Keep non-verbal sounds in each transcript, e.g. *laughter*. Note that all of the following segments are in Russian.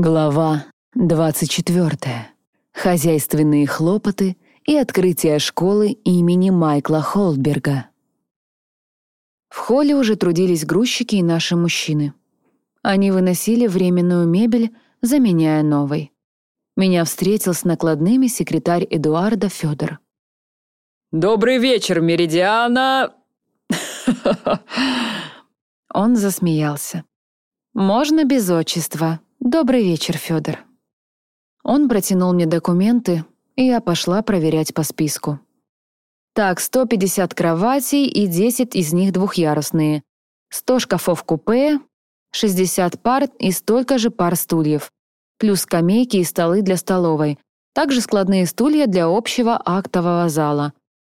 Глава 24. Хозяйственные хлопоты и открытие школы имени Майкла Холдберга. В холле уже трудились грузчики и наши мужчины. Они выносили временную мебель, заменяя новой. Меня встретил с накладными секретарь Эдуарда Федор. «Добрый вечер, Меридиана!» *laughs* Он засмеялся. «Можно без отчества», «Добрый вечер, Федор. Он протянул мне документы, и я пошла проверять по списку. Так, 150 кроватей и 10 из них двухъярусные. 100 шкафов купе, 60 пар и столько же пар стульев. Плюс скамейки и столы для столовой. Также складные стулья для общего актового зала.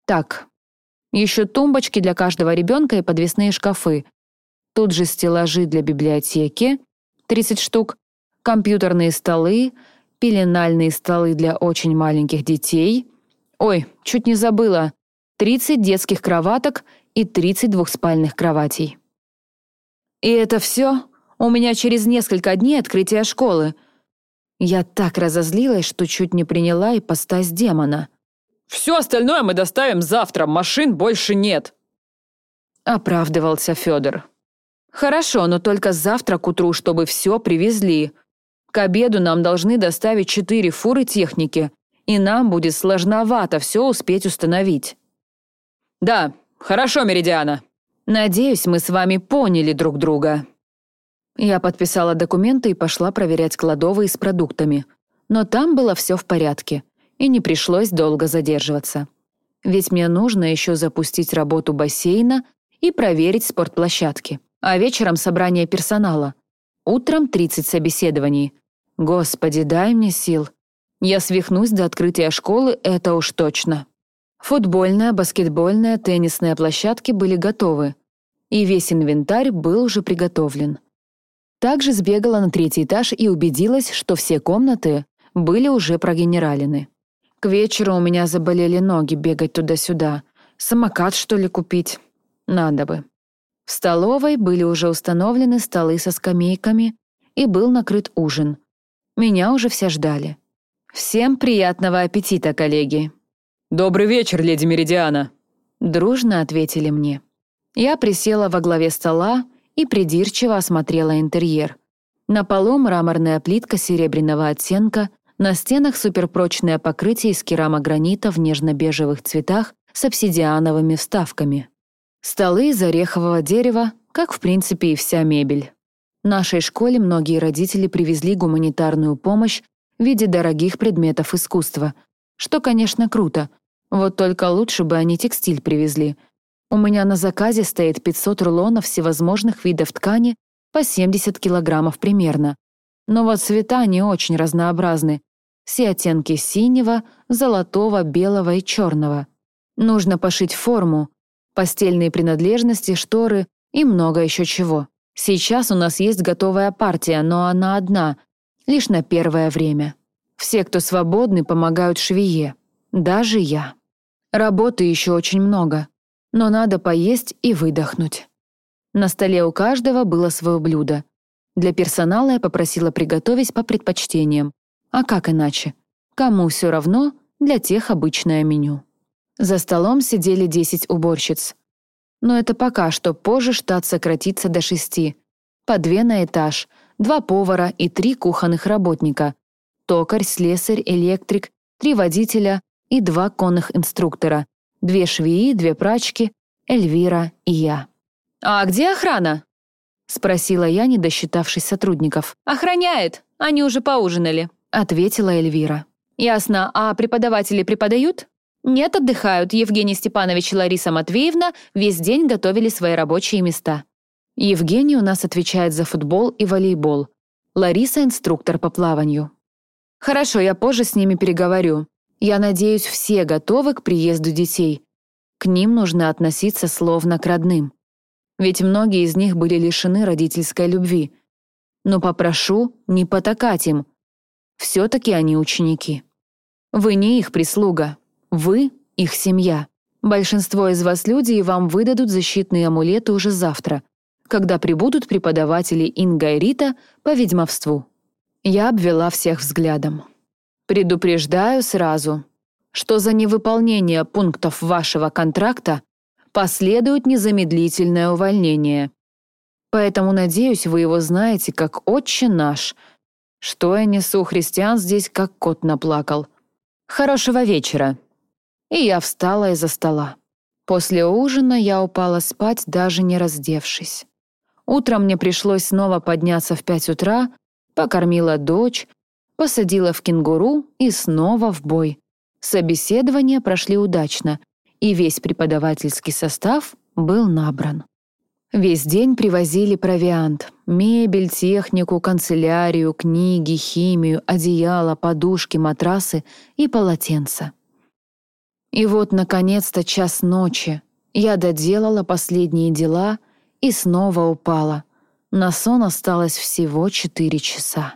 Так, еще тумбочки для каждого ребенка и подвесные шкафы. Тут же стеллажи для библиотеки, 30 штук, компьютерные столы, пеленальные столы для очень маленьких детей. Ой, чуть не забыла. 30 детских кроваток и 30 двухспальных кроватей. И это все? У меня через несколько дней открытие школы. Я так разозлилась, что чуть не приняла ипостась демона. «Все остальное мы доставим завтра, машин больше нет», — оправдывался Федор. «Хорошо, но только завтра к утру, чтобы все привезли. К обеду нам должны доставить четыре фуры техники, и нам будет сложновато все успеть установить». «Да, хорошо, Меридиана». «Надеюсь, мы с вами поняли друг друга». Я подписала документы и пошла проверять кладовые с продуктами. Но там было все в порядке, и не пришлось долго задерживаться. Ведь мне нужно еще запустить работу бассейна и проверить спортплощадки. А вечером собрание персонала. Утром 30 собеседований, Господи, дай мне сил. Я свихнусь до открытия школы, это уж точно. Футбольная, баскетбольная, теннисная площадки были готовы, и весь инвентарь был уже приготовлен. Также сбегала на третий этаж и убедилась, что все комнаты были уже прогенералены. К вечеру у меня заболели ноги бегать туда-сюда. Самокат, что ли, купить? Надо бы. В столовой были уже установлены столы со скамейками, и был накрыт ужин — меня уже все ждали. «Всем приятного аппетита, коллеги!» «Добрый вечер, леди Меридиана!» Дружно ответили мне. Я присела во главе стола и придирчиво осмотрела интерьер. На полу мраморная плитка серебряного оттенка, на стенах суперпрочное покрытие из керамогранита в нежно-бежевых цветах с обсидиановыми вставками. Столы из орехового дерева, как в принципе и вся мебель. Нашей школе многие родители привезли гуманитарную помощь в виде дорогих предметов искусства, что, конечно, круто. Вот только лучше бы они текстиль привезли. У меня на заказе стоит 500 рулонов всевозможных видов ткани по 70 килограммов примерно. Но вот цвета не очень разнообразны. Все оттенки синего, золотого, белого и черного. Нужно пошить форму, постельные принадлежности, шторы и много еще чего. Сейчас у нас есть готовая партия, но она одна, лишь на первое время. Все, кто свободны, помогают швее. Даже я. Работы еще очень много, но надо поесть и выдохнуть. На столе у каждого было свое блюдо. Для персонала я попросила приготовить по предпочтениям. А как иначе? Кому все равно, для тех обычное меню. За столом сидели 10 уборщиц. Но это пока что, позже штат сократится до шести. По две на этаж, два повара и три кухонных работника. Токарь, слесарь, электрик, три водителя и два конных инструктора. Две швеи, две прачки, Эльвира и я. «А где охрана?» — спросила я, не досчитавшись сотрудников. «Охраняет. Они уже поужинали», — ответила Эльвира. «Ясно. А преподаватели преподают?» «Нет, отдыхают. Евгений Степанович и Лариса Матвеевна весь день готовили свои рабочие места». Евгений у нас отвечает за футбол и волейбол. Лариса — инструктор по плаванию. Хорошо, я позже с ними переговорю. Я надеюсь, все готовы к приезду детей. К ним нужно относиться словно к родным. Ведь многие из них были лишены родительской любви. Но попрошу не потакать им. Все-таки они ученики. Вы не их прислуга. Вы — их семья. Большинство из вас люди, и вам выдадут защитные амулеты уже завтра, когда прибудут преподаватели Инга и Рита по ведьмовству. Я обвела всех взглядом. Предупреждаю сразу, что за невыполнение пунктов вашего контракта последует незамедлительное увольнение. Поэтому, надеюсь, вы его знаете как «Отче наш». Что я несу христиан здесь, как кот наплакал. Хорошего вечера. И я встала из-за стола. После ужина я упала спать, даже не раздевшись. Утром мне пришлось снова подняться в пять утра, покормила дочь, посадила в кенгуру и снова в бой. Собеседования прошли удачно, и весь преподавательский состав был набран. Весь день привозили провиант. Мебель, технику, канцелярию, книги, химию, одеяло, подушки, матрасы и полотенца. И вот, наконец-то, час ночи. Я доделала последние дела и снова упала. На сон осталось всего четыре часа.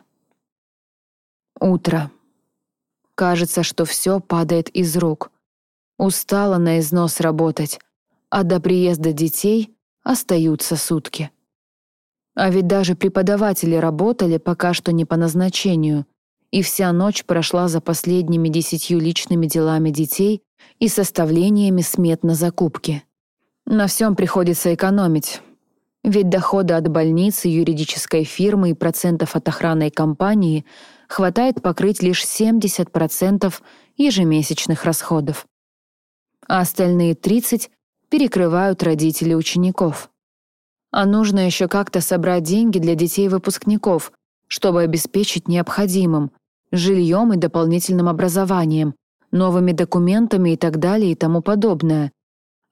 Утро. Кажется, что все падает из рук. Устала на износ работать, а до приезда детей остаются сутки. А ведь даже преподаватели работали пока что не по назначению, и вся ночь прошла за последними десятью личными делами детей и составлениями смет на закупки. На всем приходится экономить, ведь доходы от больницы, юридической фирмы и процентов от охранной компании хватает покрыть лишь 70% ежемесячных расходов. А остальные 30 перекрывают родители учеников. А нужно еще как-то собрать деньги для детей-выпускников, чтобы обеспечить необходимым жильем и дополнительным образованием, новыми документами и так далее и тому подобное.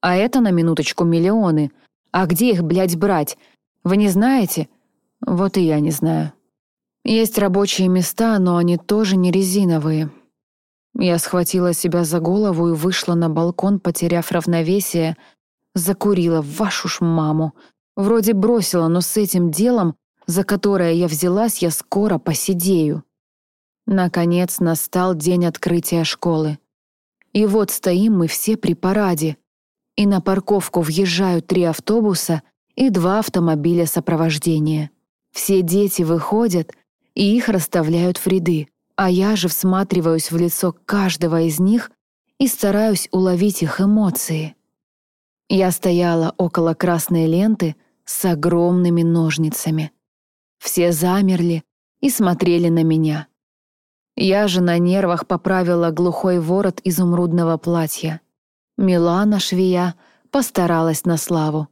А это на минуточку миллионы. А где их, блядь, брать? Вы не знаете? Вот и я не знаю. Есть рабочие места, но они тоже не резиновые. Я схватила себя за голову и вышла на балкон, потеряв равновесие, закурила вашу ж маму. Вроде бросила, но с этим делом, за которое я взялась, я скоро посидею. Наконец настал день открытия школы. И вот стоим мы все при параде. И на парковку въезжают три автобуса и два автомобиля сопровождения. Все дети выходят, и их расставляют в ряды, а я же всматриваюсь в лицо каждого из них и стараюсь уловить их эмоции. Я стояла около красной ленты с огромными ножницами. Все замерли и смотрели на меня. Я же на нервах поправила глухой ворот изумрудного платья. Милана, швея, постаралась на славу.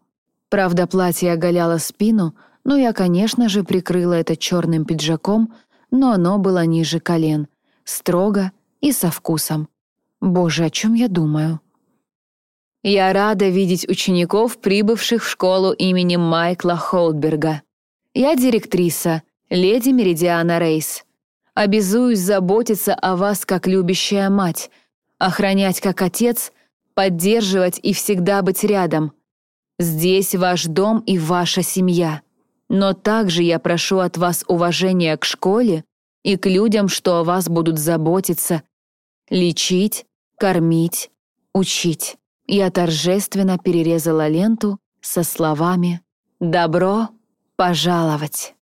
Правда, платье оголяло спину, но я, конечно же, прикрыла это черным пиджаком, но оно было ниже колен, строго и со вкусом. Боже, о чем я думаю? Я рада видеть учеников, прибывших в школу имени Майкла Холдберга. Я директриса, леди Меридиана Рейс. Обязуюсь заботиться о вас как любящая мать, охранять как отец, поддерживать и всегда быть рядом. Здесь ваш дом и ваша семья. Но также я прошу от вас уважения к школе и к людям, что о вас будут заботиться, лечить, кормить, учить. Я торжественно перерезала ленту со словами «Добро пожаловать».